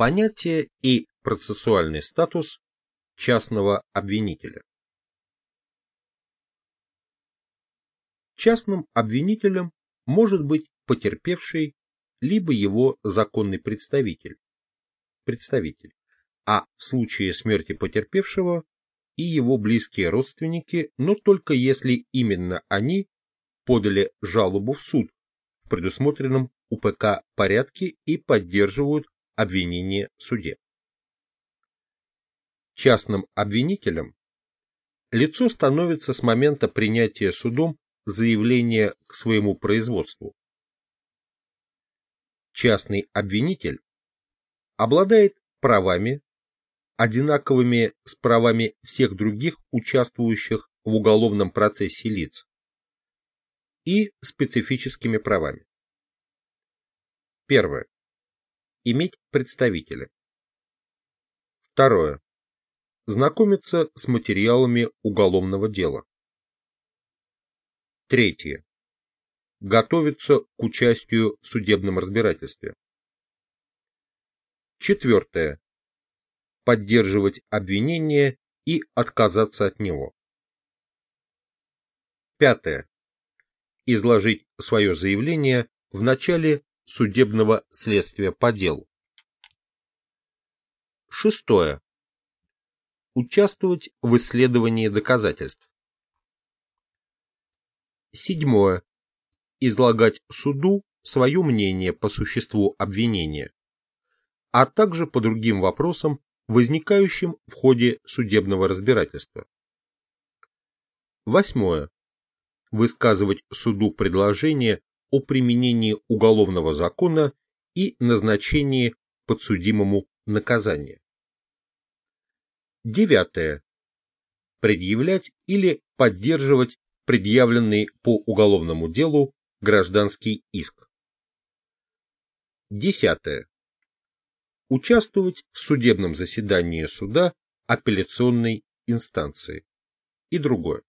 Понятие и процессуальный статус частного обвинителя. Частным обвинителем может быть потерпевший либо его законный представитель, представитель, а в случае смерти потерпевшего и его близкие родственники, но только если именно они подали жалобу в суд в предусмотренном УПК порядке и поддерживают обвинение в суде. Частным обвинителем лицо становится с момента принятия судом заявления к своему производству. Частный обвинитель обладает правами, одинаковыми с правами всех других участвующих в уголовном процессе лиц, и специфическими правами. Первое. Иметь представителя. Второе. Знакомиться с материалами уголовного дела. Третье. Готовиться к участию в судебном разбирательстве. Четвертое. Поддерживать обвинение и отказаться от него. Пятое. Изложить свое заявление в начале судебного следствия по делу. Шестое. Участвовать в исследовании доказательств. Седьмое. Излагать суду свое мнение по существу обвинения, а также по другим вопросам, возникающим в ходе судебного разбирательства. Восьмое. Высказывать суду предложение о применении уголовного закона и назначении подсудимому наказания. Девятое. Предъявлять или поддерживать предъявленный по уголовному делу гражданский иск. Десятое. Участвовать в судебном заседании суда апелляционной инстанции и другое.